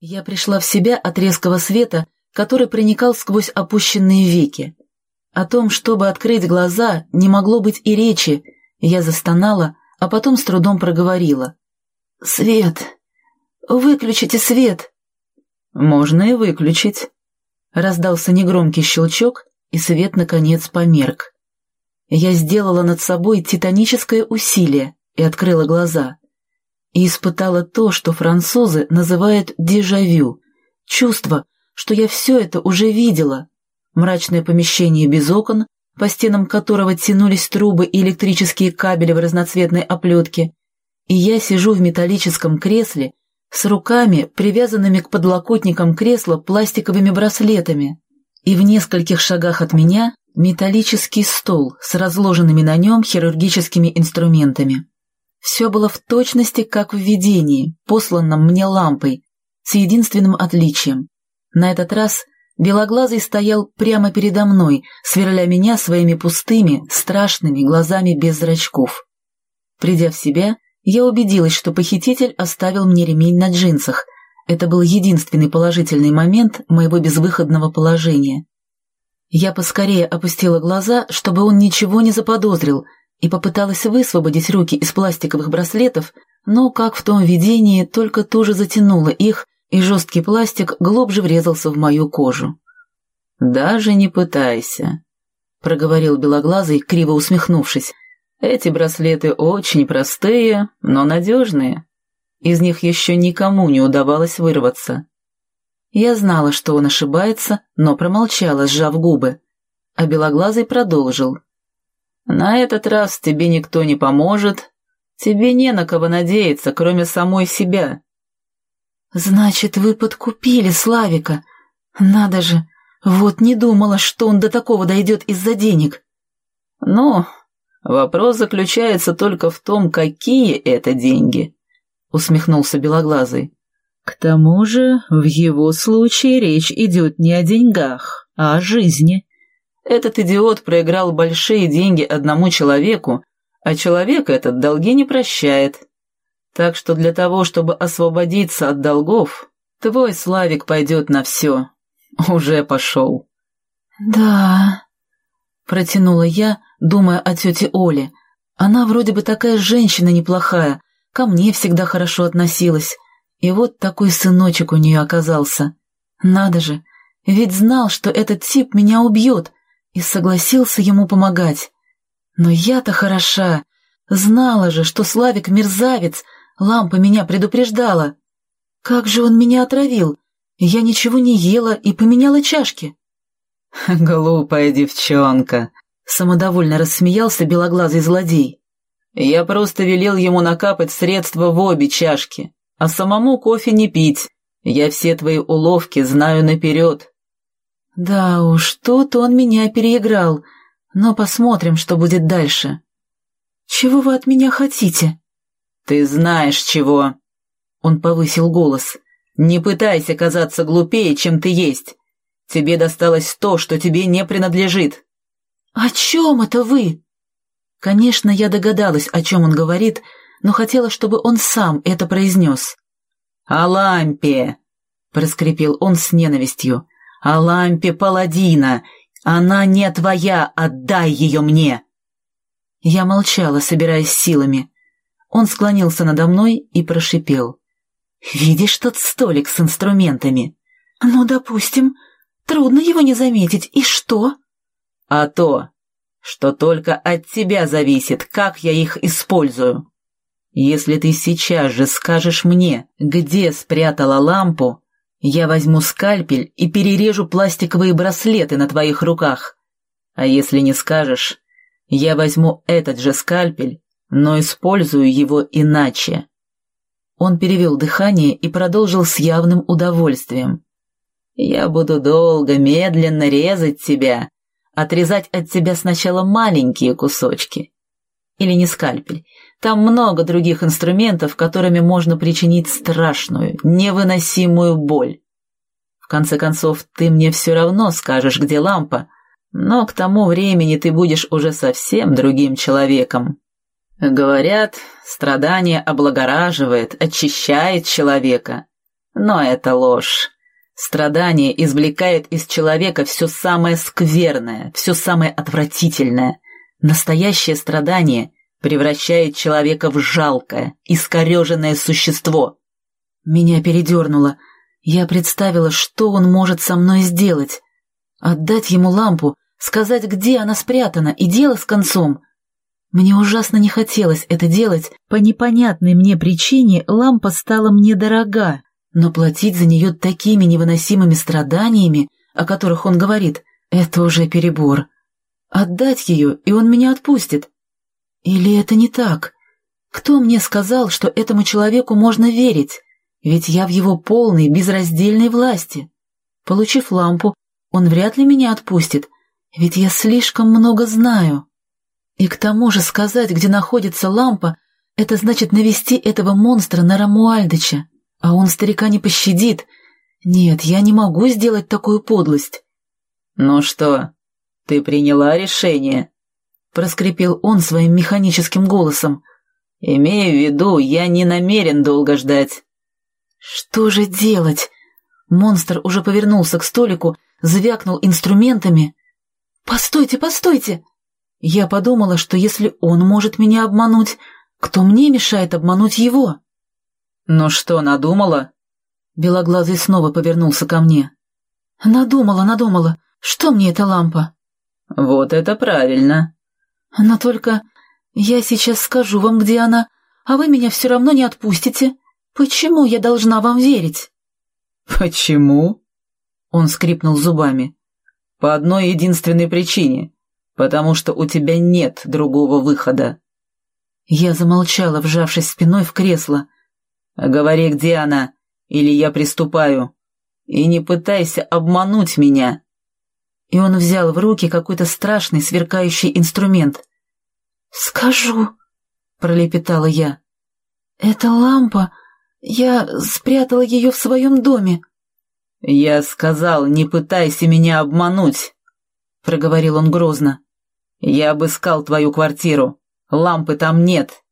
Я пришла в себя от резкого света, который проникал сквозь опущенные веки. О том, чтобы открыть глаза, не могло быть и речи. Я застонала, а потом с трудом проговорила. «Свет! Выключите свет!» «Можно и выключить». Раздался негромкий щелчок, и свет, наконец, померк. Я сделала над собой титаническое усилие и открыла глаза. И испытала то, что французы называют дежавю, чувство, что я все это уже видела. Мрачное помещение без окон, по стенам которого тянулись трубы и электрические кабели в разноцветной оплетке, и я сижу в металлическом кресле с руками, привязанными к подлокотникам кресла пластиковыми браслетами, и в нескольких шагах от меня металлический стол с разложенными на нем хирургическими инструментами. Все было в точности, как в видении, посланном мне лампой, с единственным отличием. На этот раз Белоглазый стоял прямо передо мной, сверля меня своими пустыми, страшными глазами без зрачков. Придя в себя, я убедилась, что похититель оставил мне ремень на джинсах. Это был единственный положительный момент моего безвыходного положения. Я поскорее опустила глаза, чтобы он ничего не заподозрил, и попыталась высвободить руки из пластиковых браслетов, но, как в том видении, только туже затянула их, и жесткий пластик глубже врезался в мою кожу. «Даже не пытайся», — проговорил Белоглазый, криво усмехнувшись. Эти браслеты очень простые, но надежные. Из них еще никому не удавалось вырваться. Я знала, что он ошибается, но промолчала, сжав губы. А Белоглазый продолжил. «На этот раз тебе никто не поможет. Тебе не на кого надеяться, кроме самой себя». «Значит, вы подкупили Славика. Надо же, вот не думала, что он до такого дойдет из-за денег». «Ну, Вопрос заключается только в том, какие это деньги, усмехнулся Белоглазый. К тому же, в его случае речь идет не о деньгах, а о жизни. Этот идиот проиграл большие деньги одному человеку, а человек этот долги не прощает. Так что для того, чтобы освободиться от долгов, твой Славик пойдет на все. Уже пошел. «Да», — протянула я, думая о тете Оле. Она вроде бы такая женщина неплохая, ко мне всегда хорошо относилась. И вот такой сыночек у нее оказался. Надо же, ведь знал, что этот тип меня убьет, и согласился ему помогать. Но я-то хороша, знала же, что Славик мерзавец, лампа меня предупреждала. Как же он меня отравил? Я ничего не ела и поменяла чашки. «Глупая девчонка», Самодовольно рассмеялся белоглазый злодей. «Я просто велел ему накапать средства в обе чашки, а самому кофе не пить. Я все твои уловки знаю наперед». «Да уж, тут он меня переиграл, но посмотрим, что будет дальше». «Чего вы от меня хотите?» «Ты знаешь чего!» Он повысил голос. «Не пытайся казаться глупее, чем ты есть. Тебе досталось то, что тебе не принадлежит. «О чем это вы?» Конечно, я догадалась, о чем он говорит, но хотела, чтобы он сам это произнес. «О лампе!» — проскрипел он с ненавистью. «О лампе паладина! Она не твоя, отдай ее мне!» Я молчала, собираясь силами. Он склонился надо мной и прошипел. «Видишь тот столик с инструментами?» «Ну, допустим. Трудно его не заметить. И что?» а то, что только от тебя зависит, как я их использую. Если ты сейчас же скажешь мне, где спрятала лампу, я возьму скальпель и перережу пластиковые браслеты на твоих руках. А если не скажешь, я возьму этот же скальпель, но использую его иначе. Он перевел дыхание и продолжил с явным удовольствием. «Я буду долго, медленно резать тебя, отрезать от тебя сначала маленькие кусочки. Или не скальпель. Там много других инструментов, которыми можно причинить страшную, невыносимую боль. В конце концов, ты мне все равно скажешь, где лампа, но к тому времени ты будешь уже совсем другим человеком. Говорят, страдание облагораживает, очищает человека. Но это ложь. Страдание извлекает из человека все самое скверное, все самое отвратительное. Настоящее страдание превращает человека в жалкое, искореженное существо. Меня передернуло. Я представила, что он может со мной сделать. Отдать ему лампу, сказать, где она спрятана, и дело с концом. Мне ужасно не хотелось это делать. По непонятной мне причине лампа стала мне дорога, но платить за нее такими невыносимыми страданиями, о которых он говорит, это уже перебор. Отдать ее, и он меня отпустит. Или это не так? Кто мне сказал, что этому человеку можно верить? Ведь я в его полной, безраздельной власти. Получив лампу, он вряд ли меня отпустит, ведь я слишком много знаю. И к тому же сказать, где находится лампа, это значит навести этого монстра на Рамуальдыча, а он старика не пощадит. Нет, я не могу сделать такую подлость. «Ну что, ты приняла решение?» — проскрипел он своим механическим голосом. «Имею в виду, я не намерен долго ждать». «Что же делать?» Монстр уже повернулся к столику, звякнул инструментами. «Постойте, постойте!» Я подумала, что если он может меня обмануть, кто мне мешает обмануть его? «Ну что, надумала?» Белоглазый снова повернулся ко мне. «Надумала, надумала. Что мне эта лампа?» «Вот это правильно». «Но только я сейчас скажу вам, где она, а вы меня все равно не отпустите. Почему я должна вам верить?» «Почему?» Он скрипнул зубами. «По одной единственной причине потому что у тебя нет другого выхода». Я замолчала, вжавшись спиной в кресло. «Говори, где она, или я приступаю. И не пытайся обмануть меня». И он взял в руки какой-то страшный сверкающий инструмент. «Скажу», — пролепетала я. «Это лампа. Я спрятала ее в своем доме». «Я сказал, не пытайся меня обмануть», — проговорил он грозно. «Я обыскал твою квартиру. Лампы там нет».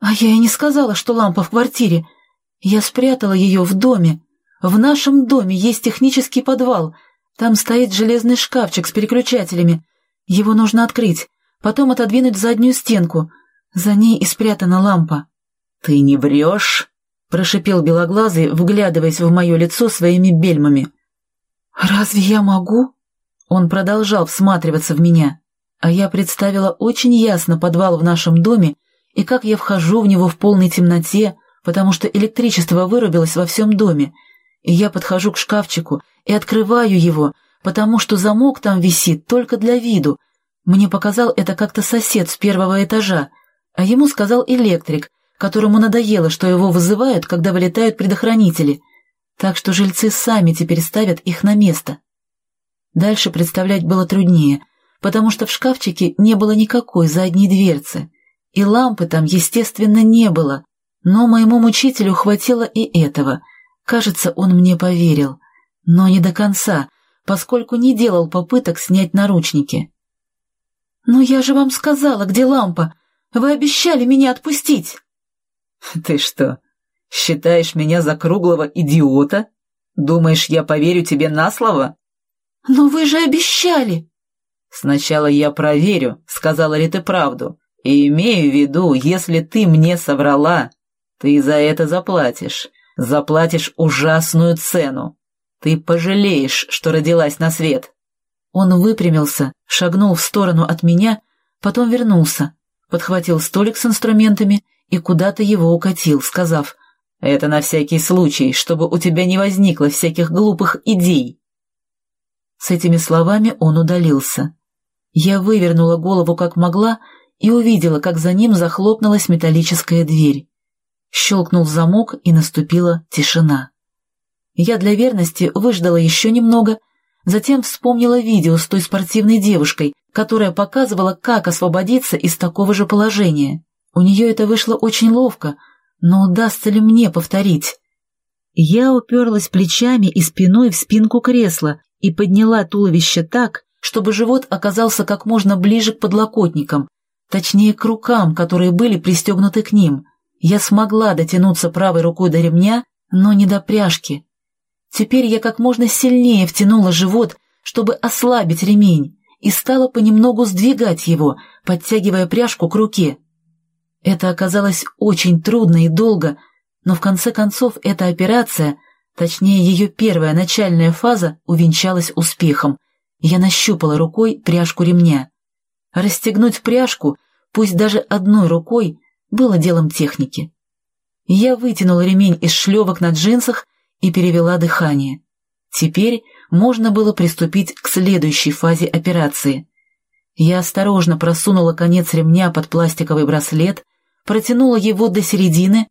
«А я и не сказала, что лампа в квартире. Я спрятала ее в доме. В нашем доме есть технический подвал. Там стоит железный шкафчик с переключателями. Его нужно открыть, потом отодвинуть заднюю стенку. За ней и спрятана лампа». «Ты не врешь?» — прошипел Белоглазый, вглядываясь в мое лицо своими бельмами. «Разве я могу?» Он продолжал всматриваться в меня. А я представила очень ясно подвал в нашем доме и как я вхожу в него в полной темноте, потому что электричество вырубилось во всем доме, я подхожу к шкафчику и открываю его, потому что замок там висит только для виду. Мне показал это как-то сосед с первого этажа, а ему сказал электрик, которому надоело, что его вызывают, когда вылетают предохранители, так что жильцы сами теперь ставят их на место. Дальше представлять было труднее — потому что в шкафчике не было никакой задней дверцы, и лампы там, естественно, не было, но моему мучителю хватило и этого. Кажется, он мне поверил, но не до конца, поскольку не делал попыток снять наручники. «Но я же вам сказала, где лампа! Вы обещали меня отпустить!» «Ты что, считаешь меня за круглого идиота? Думаешь, я поверю тебе на слово?» «Но вы же обещали!» «Сначала я проверю, сказала ли ты правду, и имею в виду, если ты мне соврала, ты за это заплатишь, заплатишь ужасную цену. Ты пожалеешь, что родилась на свет». Он выпрямился, шагнул в сторону от меня, потом вернулся, подхватил столик с инструментами и куда-то его укатил, сказав, «Это на всякий случай, чтобы у тебя не возникло всяких глупых идей». С этими словами он удалился. Я вывернула голову как могла и увидела, как за ним захлопнулась металлическая дверь. Щелкнул замок, и наступила тишина. Я для верности выждала еще немного, затем вспомнила видео с той спортивной девушкой, которая показывала, как освободиться из такого же положения. У нее это вышло очень ловко, но удастся ли мне повторить? Я уперлась плечами и спиной в спинку кресла и подняла туловище так, чтобы живот оказался как можно ближе к подлокотникам, точнее к рукам, которые были пристегнуты к ним. Я смогла дотянуться правой рукой до ремня, но не до пряжки. Теперь я как можно сильнее втянула живот, чтобы ослабить ремень, и стала понемногу сдвигать его, подтягивая пряжку к руке. Это оказалось очень трудно и долго, но в конце концов эта операция, точнее ее первая начальная фаза, увенчалась успехом. Я нащупала рукой пряжку ремня. Расстегнуть пряжку, пусть даже одной рукой, было делом техники. Я вытянула ремень из шлевок на джинсах и перевела дыхание. Теперь можно было приступить к следующей фазе операции. Я осторожно просунула конец ремня под пластиковый браслет, протянула его до середины,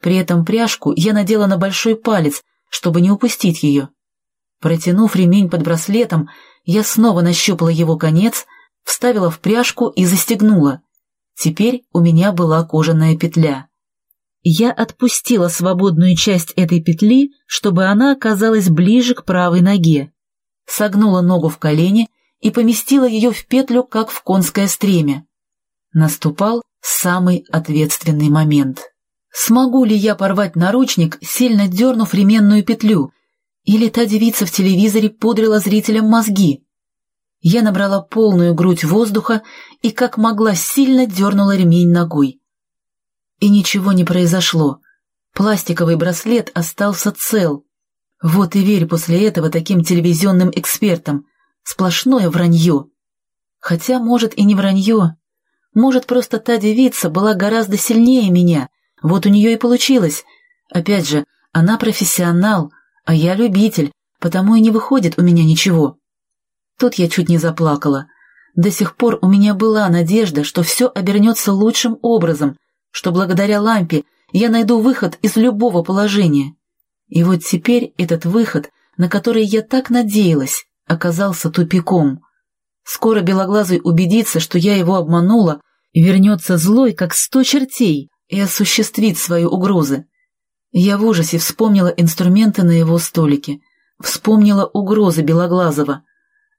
при этом пряжку я надела на большой палец, чтобы не упустить ее. Протянув ремень под браслетом, я снова нащупала его конец, вставила в пряжку и застегнула. Теперь у меня была кожаная петля. Я отпустила свободную часть этой петли, чтобы она оказалась ближе к правой ноге. Согнула ногу в колени и поместила ее в петлю, как в конское стремя. Наступал самый ответственный момент. Смогу ли я порвать наручник, сильно дернув ременную петлю, или та девица в телевизоре пудрила зрителям мозги? Я набрала полную грудь воздуха и как могла сильно дернула ремень ногой. И ничего не произошло. Пластиковый браслет остался цел. Вот и верь после этого таким телевизионным экспертам. Сплошное вранье. Хотя, может, и не вранье. Может, просто та девица была гораздо сильнее меня. Вот у нее и получилось. Опять же, она профессионал, а я любитель, потому и не выходит у меня ничего. Тут я чуть не заплакала. До сих пор у меня была надежда, что все обернется лучшим образом, что благодаря лампе я найду выход из любого положения. И вот теперь этот выход, на который я так надеялась, оказался тупиком. Скоро Белоглазый убедится, что я его обманула, вернется злой, как сто чертей, и осуществит свои угрозы. Я в ужасе вспомнила инструменты на его столике, вспомнила угрозы Белоглазого,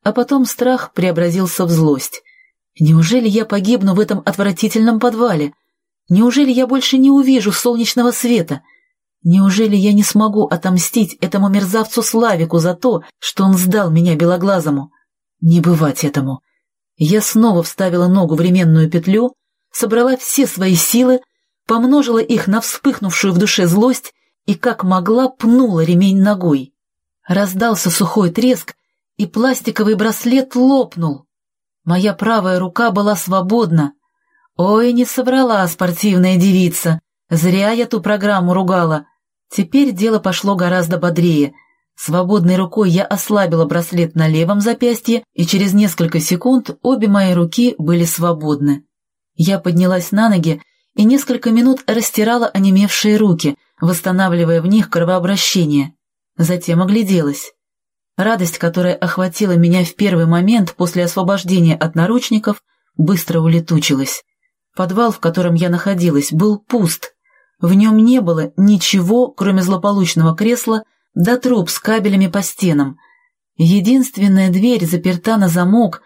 а потом страх преобразился в злость. Неужели я погибну в этом отвратительном подвале? Неужели я больше не увижу солнечного света? Неужели я не смогу отомстить этому мерзавцу Славику за то, что он сдал меня белоглазому? Не бывать этому. Я снова вставила ногу в ременную петлю, собрала все свои силы, помножила их на вспыхнувшую в душе злость и как могла пнула ремень ногой. Раздался сухой треск, и пластиковый браслет лопнул. Моя правая рука была свободна, Ой, не собрала спортивная девица. Зря я ту программу ругала. Теперь дело пошло гораздо бодрее. Свободной рукой я ослабила браслет на левом запястье, и через несколько секунд обе мои руки были свободны. Я поднялась на ноги и несколько минут растирала онемевшие руки, восстанавливая в них кровообращение. Затем огляделась. Радость, которая охватила меня в первый момент после освобождения от наручников, быстро улетучилась. Подвал, в котором я находилась, был пуст. В нем не было ничего, кроме злополучного кресла да труб с кабелями по стенам. Единственная дверь заперта на замок.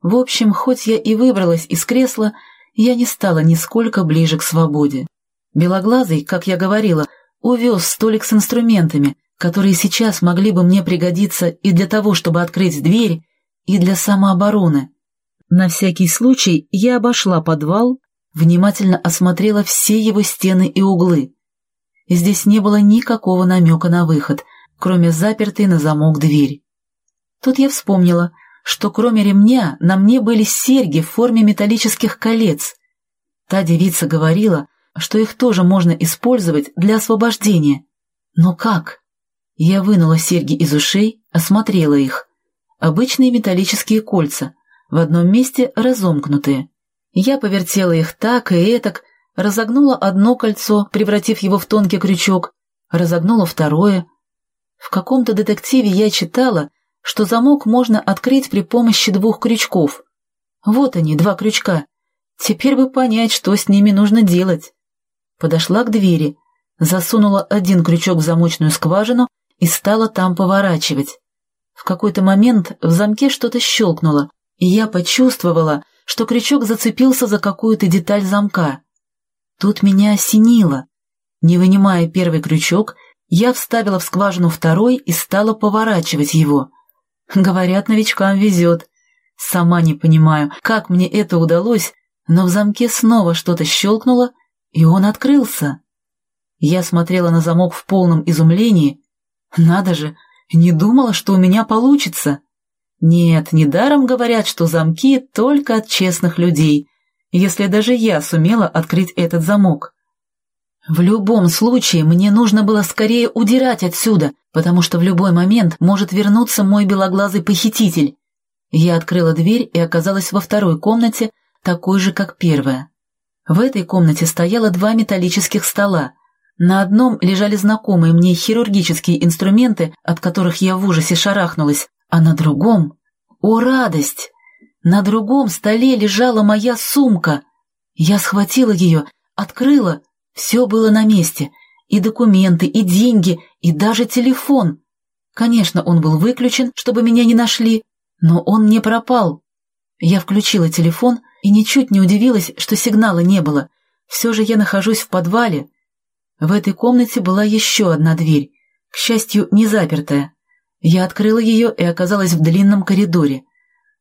В общем, хоть я и выбралась из кресла, я не стала нисколько ближе к свободе. Белоглазый, как я говорила, увез столик с инструментами, которые сейчас могли бы мне пригодиться и для того, чтобы открыть дверь, и для самообороны. На всякий случай я обошла подвал внимательно осмотрела все его стены и углы. Здесь не было никакого намека на выход, кроме запертой на замок двери. Тут я вспомнила, что кроме ремня на мне были серьги в форме металлических колец. Та девица говорила, что их тоже можно использовать для освобождения. Но как? Я вынула серьги из ушей, осмотрела их. Обычные металлические кольца, в одном месте разомкнутые. Я повертела их так и этак, разогнула одно кольцо, превратив его в тонкий крючок, разогнула второе. В каком-то детективе я читала, что замок можно открыть при помощи двух крючков. Вот они, два крючка. Теперь бы понять, что с ними нужно делать. Подошла к двери, засунула один крючок в замочную скважину и стала там поворачивать. В какой-то момент в замке что-то щелкнуло, и я почувствовала, что крючок зацепился за какую-то деталь замка. Тут меня осенило. Не вынимая первый крючок, Я вставила в скважину второй и стала поворачивать его. Говорят, новичкам везет. Сама не понимаю, как мне это удалось, но в замке снова что-то щелкнуло, и он открылся. Я смотрела на замок в полном изумлении. Надо же, не думала, что у меня получится. Нет, недаром говорят, что замки только от честных людей, если даже я сумела открыть этот замок. В любом случае, мне нужно было скорее удирать отсюда, потому что в любой момент может вернуться мой белоглазый похититель. Я открыла дверь и оказалась во второй комнате, такой же, как первая. В этой комнате стояло два металлических стола. На одном лежали знакомые мне хирургические инструменты, от которых я в ужасе шарахнулась, а на другом... О, радость! На другом столе лежала моя сумка. Я схватила ее, открыла все было на месте. И документы, и деньги, и даже телефон. Конечно, он был выключен, чтобы меня не нашли, но он не пропал. Я включила телефон и ничуть не удивилась, что сигнала не было. Все же я нахожусь в подвале. В этой комнате была еще одна дверь, к счастью, не запертая. Я открыла ее и оказалась в длинном коридоре.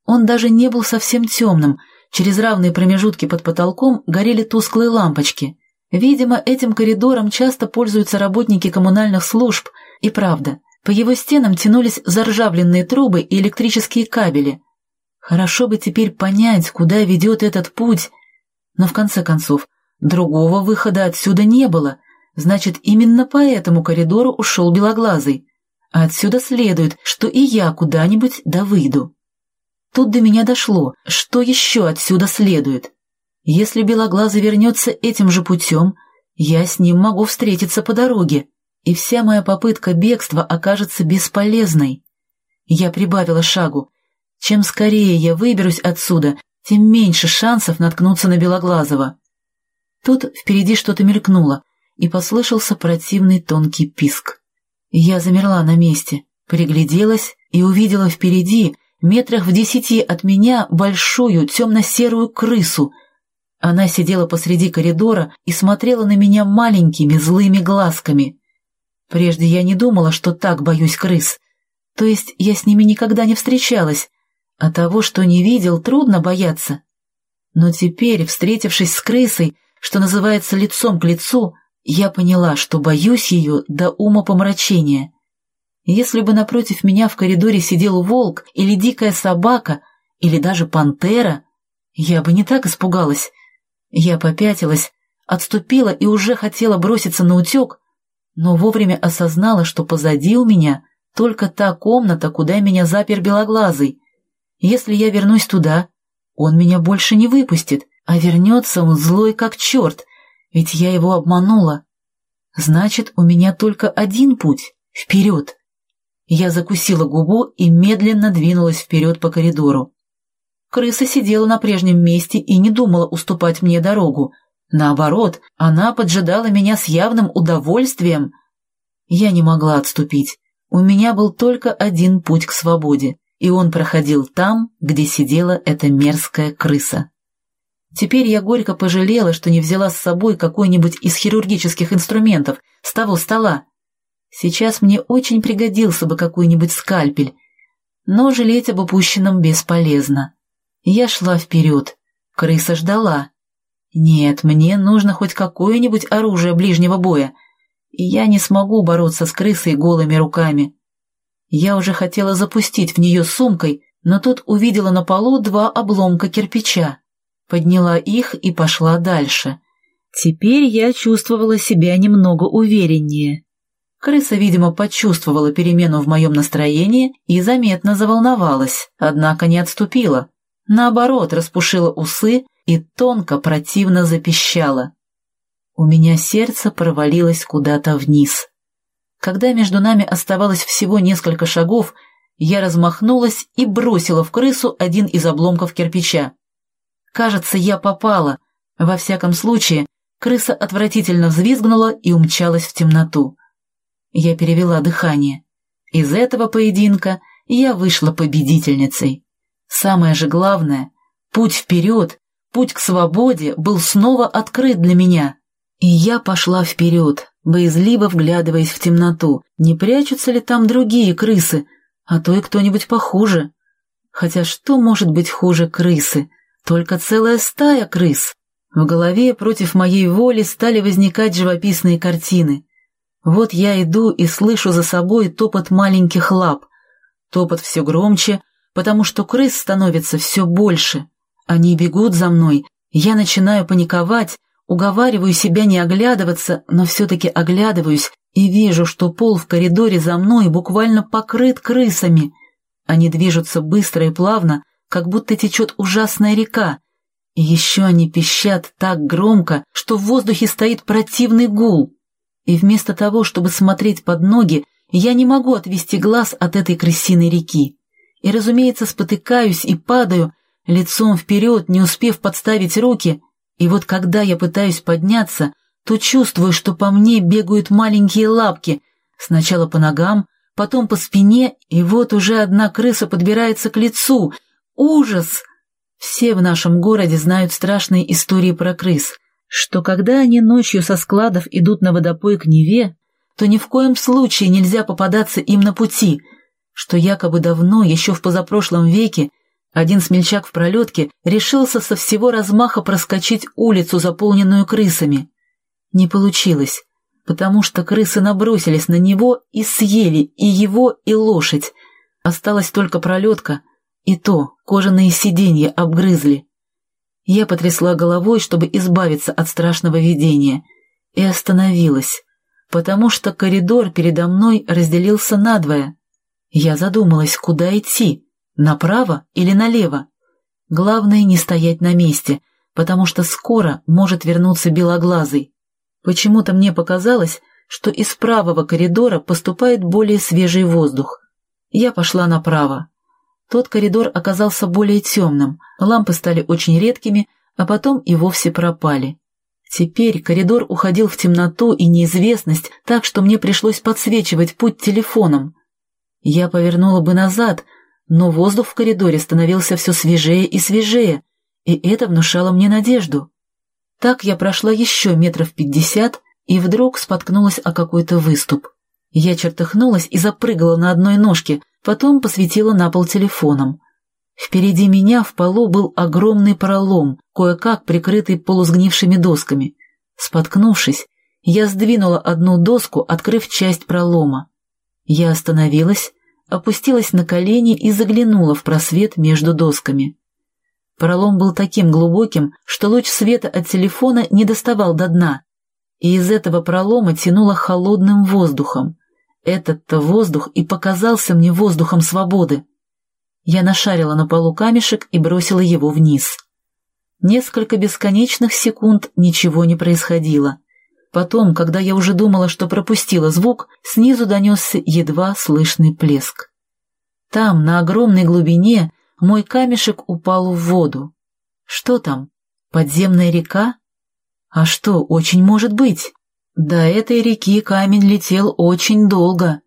Он даже не был совсем темным, через равные промежутки под потолком горели тусклые лампочки. Видимо, этим коридором часто пользуются работники коммунальных служб, и правда, по его стенам тянулись заржавленные трубы и электрические кабели. Хорошо бы теперь понять, куда ведет этот путь, но в конце концов, другого выхода отсюда не было, значит, именно по этому коридору ушел Белоглазый, а отсюда следует, что и я куда-нибудь да выйду. Тут до меня дошло, что еще отсюда следует. Если Белоглазый вернется этим же путем, я с ним могу встретиться по дороге, и вся моя попытка бегства окажется бесполезной. Я прибавила шагу. Чем скорее я выберусь отсюда, тем меньше шансов наткнуться на Белоглазого. Тут впереди что-то мелькнуло, и послышался противный тонкий писк. Я замерла на месте, пригляделась и увидела впереди, метрах в десяти от меня, большую темно-серую крысу — она сидела посреди коридора и смотрела на меня маленькими злыми глазками. Прежде я не думала, что так боюсь крыс. То есть я с ними никогда не встречалась, а того, что не видел, трудно бояться. Но теперь, встретившись с крысой, что называется лицом к лицу, я поняла, что боюсь ее до ума помрачения. Если бы напротив меня в коридоре сидел волк или дикая собака, или даже пантера, я бы не так испугалась, я попятилась, отступила и уже хотела броситься на утек, но вовремя осознала, что позади у меня только та комната, куда меня запер белоглазый. Если я вернусь туда, он меня больше не выпустит, а вернется он злой как черт, ведь я его обманула. Значит, у меня только один путь — вперед. Я закусила губу и медленно двинулась вперед по коридору. Крыса сидела на прежнем месте и не думала уступать мне дорогу. Наоборот, она поджидала меня с явным удовольствием. Я не могла отступить. У меня был только один путь к свободе, и он проходил там, где сидела эта мерзкая крыса. Теперь я горько пожалела, что не взяла с собой какой-нибудь из хирургических инструментов с того стола. Сейчас мне очень пригодился бы какой-нибудь скальпель, но жалеть об упущенном бесполезно. Я шла вперед. Крыса ждала. Нет, мне нужно хоть какое-нибудь оружие ближнего боя, и я не смогу бороться с крысой голыми руками. Я уже хотела запустить в нее сумкой, но тут увидела на полу два обломка кирпича. Подняла их и пошла дальше. Теперь я чувствовала себя немного увереннее. Крыса, видимо, почувствовала перемену в моем настроении и заметно заволновалась, однако не отступила наоборот, распушила усы и тонко противно запищала. У меня сердце провалилось куда-то вниз. Когда между нами оставалось всего несколько шагов, я размахнулась и бросила в крысу один из обломков кирпича. Кажется, я попала. Во всяком случае, крыса отвратительно взвизгнула и умчалась в темноту. Я перевела дыхание. Из этого поединка я вышла победительницей. Самое же главное, путь вперед, путь к свободе был снова открыт для меня. И я пошла вперед, боязливо вглядываясь в темноту, не прячутся ли там другие крысы, а то и кто-нибудь похуже. Хотя что может быть хуже крысы? Только целая стая крыс. В голове против моей воли стали возникать живописные картины. Вот я иду и слышу за собой топот маленьких лап. Топот все громче, потому что крыс становится все больше. Они бегут за мной, я начинаю паниковать, уговариваю себя не оглядываться, но все-таки оглядываюсь и вижу, что пол в коридоре за мной буквально покрыт крысами. Они движутся быстро и плавно, как будто течет ужасная река. И еще они пищат так громко, что в воздухе стоит противный гул. И вместо того, чтобы смотреть под ноги, я не могу отвести глаз от этой крысиной реки. И, разумеется, спотыкаюсь и падаю, лицом вперед, не успев подставить руки, и вот когда я пытаюсь подняться, то чувствую, что по мне бегают маленькие лапки, сначала по ногам, потом по спине, и вот уже одна крыса подбирается к лицу. Ужас! Все в нашем городе знают страшные истории про крыс, что когда они ночью со складов идут на водопой к Неве, то ни в коем случае нельзя попадаться им на пути, что якобы давно, еще в позапрошлом веке, один смельчак в пролетке решился со всего размаха проскочить улицу, заполненную крысами. Не получилось, потому что крысы набросились на него и съели и его, и лошадь. Осталась только пролетка, и то кожаные сиденья обгрызли. Я потрясла головой, чтобы избавиться от страшного видения, и остановилась, потому что коридор передо мной разделился надвое. Я задумалась, куда идти. Направо или налево? Главное не стоять на месте, потому что скоро может вернуться белоглазый. Почему-то мне показалось, что из правого коридора поступает более свежий воздух. Я пошла направо. Тот коридор оказался более темным, лампы стали очень редкими, а потом и вовсе пропали. Теперь коридор уходил в темноту и неизвестность, так что мне пришлось подсвечивать путь телефоном. Я повернула бы назад, но воздух в коридоре становился все свежее и свежее, и это внушало мне надежду. Так я прошла еще метров пятьдесят и вдруг споткнулась о какой-то выступ. Я чертыхнулась и запрыгала на одной ножке, потом посветила на пол телефоном. Впереди меня в полу был огромный пролом, кое-как прикрытый полусгнившими досками. Споткнувшись, я сдвинула одну доску, открыв часть пролома. Я остановилась, опустилась на колени и заглянула в просвет между досками. Пролом был таким глубоким, что луч света от телефона не доставал до дна, и из этого пролома тянуло холодным воздухом. Этот-то воздух и показался мне воздухом свободы. Я нашарила на полу камешек и бросила его вниз. Несколько бесконечных секунд ничего не происходило. Потом, когда я уже думала, что пропустила звук, снизу донесся едва слышный плеск. Там, на огромной глубине, мой камешек упал в воду. Что там? Подземная река? А что, очень может быть? До этой реки камень летел очень долго.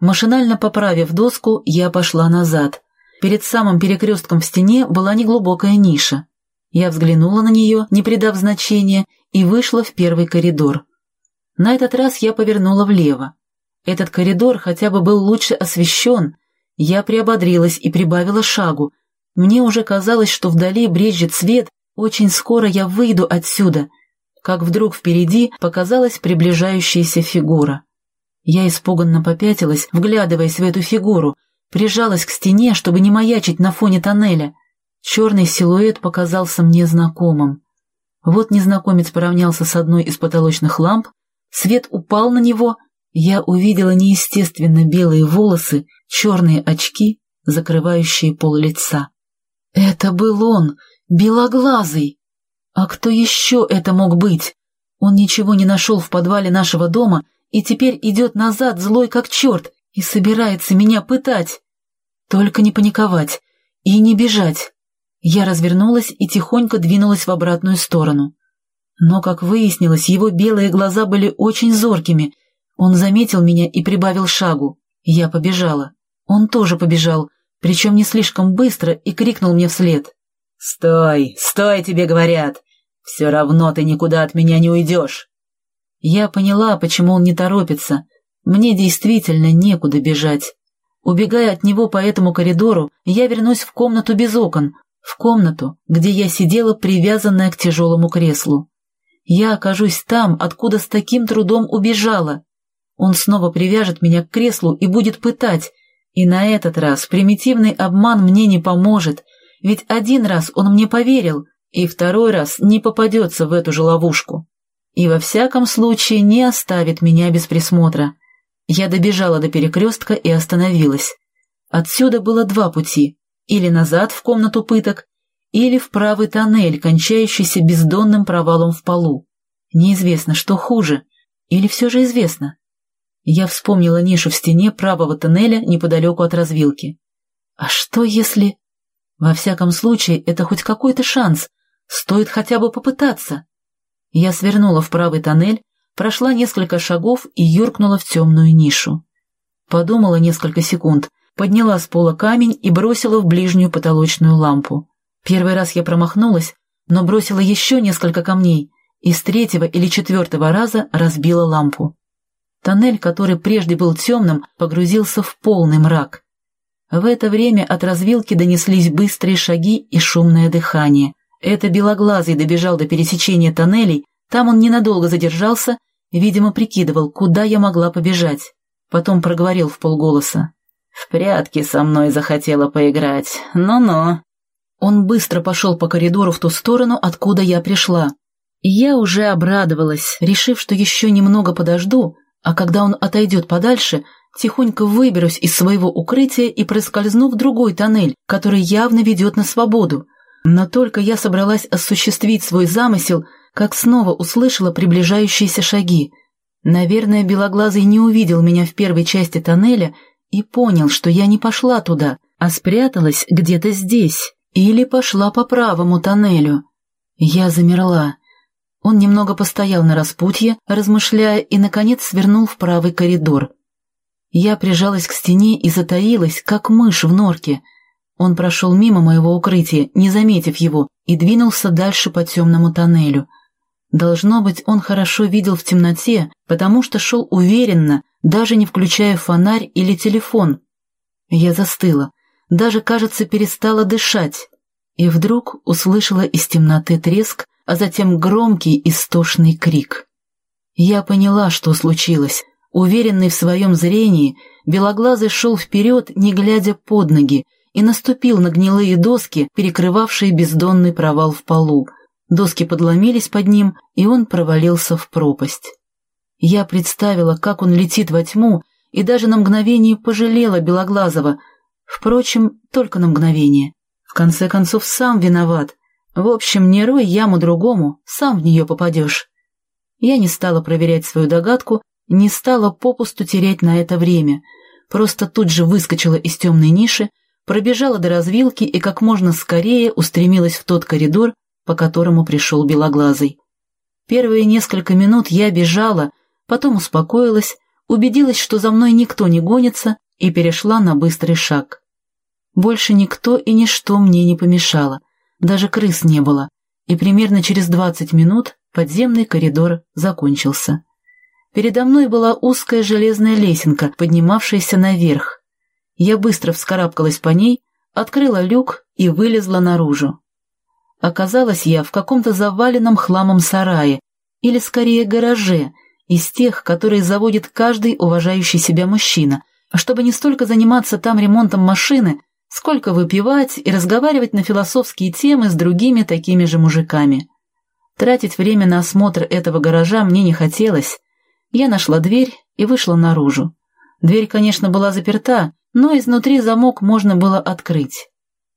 Машинально поправив доску, я пошла назад. Перед самым перекрестком в стене была неглубокая ниша. Я взглянула на нее, не придав значения, и вышла в первый коридор. На этот раз я повернула влево. Этот коридор хотя бы был лучше освещен. Я приободрилась и прибавила шагу. Мне уже казалось, что вдали брежет свет, очень скоро я выйду отсюда. Как вдруг впереди показалась приближающаяся фигура. Я испуганно попятилась, вглядываясь в эту фигуру, прижалась к стене, чтобы не маячить на фоне тоннеля. Черный силуэт показался мне знакомым. Вот незнакомец поравнялся с одной из потолочных ламп, свет упал на него, я увидела неестественно белые волосы, черные очки, закрывающие пол лица. Это был он, белоглазый. А кто еще это мог быть? Он ничего не нашел в подвале нашего дома и теперь идет назад, злой как черт, и собирается меня пытать. Только не паниковать и не бежать. Я развернулась и тихонько двинулась в обратную сторону. Но, как выяснилось, его белые глаза были очень зоркими. Он заметил меня и прибавил шагу. Я побежала. Он тоже побежал, причем не слишком быстро, и крикнул мне вслед. «Стой! Стой, тебе говорят! Все равно ты никуда от меня не уйдешь!» Я поняла, почему он не торопится. Мне действительно некуда бежать. Убегая от него по этому коридору, я вернусь в комнату без окон, в комнату, где я сидела привязанная к тяжелому креслу. Я окажусь там, откуда с таким трудом убежала. Он снова привяжет меня к креслу и будет пытать, и на этот раз примитивный обман мне не поможет, ведь один раз он мне поверил, и второй раз не попадется в эту же ловушку. И во всяком случае не оставит меня без присмотра. Я добежала до перекрестка и остановилась. Отсюда было два пути, или назад в комнату пыток, или в правый тоннель, кончающийся бездонным провалом в полу. Неизвестно, что хуже, или все же известно. Я вспомнила нишу в стене правого тоннеля неподалеку от развилки. А что если... Во всяком случае, это хоть какой-то шанс. Стоит хотя бы попытаться. Я свернула в правый тоннель, прошла несколько шагов и юркнула в темную нишу. Подумала несколько секунд, подняла с пола камень и бросила в ближнюю потолочную лампу. Первый раз я промахнулась, но бросила еще несколько камней и с третьего или четвертого раза разбила лампу. Тоннель, который прежде был темным, погрузился в полный мрак. В это время от развилки донеслись быстрые шаги и шумное дыхание. Это Белоглазый добежал до пересечения тоннелей, там он ненадолго задержался, видимо, прикидывал, куда я могла побежать. Потом проговорил в полголоса. «В прятки со мной захотела поиграть. Ну-ну». Он быстро пошел по коридору в ту сторону, откуда я пришла. Я уже обрадовалась, решив, что еще немного подожду, а когда он отойдет подальше, тихонько выберусь из своего укрытия и проскользну в другой тоннель, который явно ведет на свободу. Но только я собралась осуществить свой замысел, как снова услышала приближающиеся шаги. Наверное, Белоглазый не увидел меня в первой части тоннеля и понял, что я не пошла туда, а спряталась где-то здесь или пошла по правому тоннелю. Я замерла. Он немного постоял на распутье, размышляя, и, наконец, свернул в правый коридор. Я прижалась к стене и затаилась, как мышь в норке. Он прошел мимо моего укрытия, не заметив его, и двинулся дальше по темному тоннелю. Должно быть, он хорошо видел в темноте, потому что шел уверенно, даже не включая фонарь или телефон. Я застыла, даже, кажется, перестала дышать, и вдруг услышала из темноты треск, а затем громкий истошный крик. Я поняла, что случилось. Уверенный в своем зрении, Белоглазый шел вперед, не глядя под ноги, и наступил на гнилые доски, перекрывавшие бездонный провал в полу. Доски подломились под ним, и он провалился в пропасть. Я представила, как он летит во тьму, и даже на мгновение пожалела Белоглазого. Впрочем, только на мгновение. В конце концов, сам виноват. В общем, не рой яму другому, сам в нее попадешь. Я не стала проверять свою догадку, не стала попусту терять на это время, просто тут же выскочила из темной ниши, пробежала до развилки и как можно скорее устремилась в тот коридор, по которому пришел Белоглазый. Первые несколько минут я бежала, потом успокоилась, убедилась, что за мной никто не гонится, и перешла на быстрый шаг. Больше никто и ничто мне не помешало — даже крыс не было, и примерно через двадцать минут подземный коридор закончился. Передо мной была узкая железная лесенка, поднимавшаяся наверх. Я быстро вскарабкалась по ней, открыла люк и вылезла наружу. Оказалась я в каком-то заваленном хламом сарае, или скорее гараже, из тех, которые заводит каждый уважающий себя мужчина, чтобы не столько заниматься там ремонтом машины, сколько выпивать и разговаривать на философские темы с другими такими же мужиками. Тратить время на осмотр этого гаража мне не хотелось. Я нашла дверь и вышла наружу. Дверь, конечно, была заперта, но изнутри замок можно было открыть.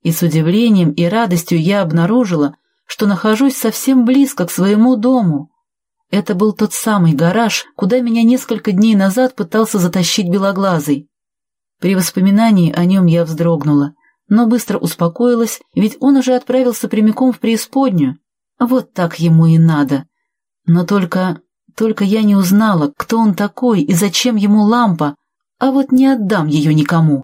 И с удивлением и радостью я обнаружила, что нахожусь совсем близко к своему дому. Это был тот самый гараж, куда меня несколько дней назад пытался затащить белоглазый. При воспоминании о нем я вздрогнула, но быстро успокоилась, ведь он уже отправился прямиком в преисподнюю. Вот так ему и надо. Но только... только я не узнала, кто он такой и зачем ему лампа, а вот не отдам ее никому.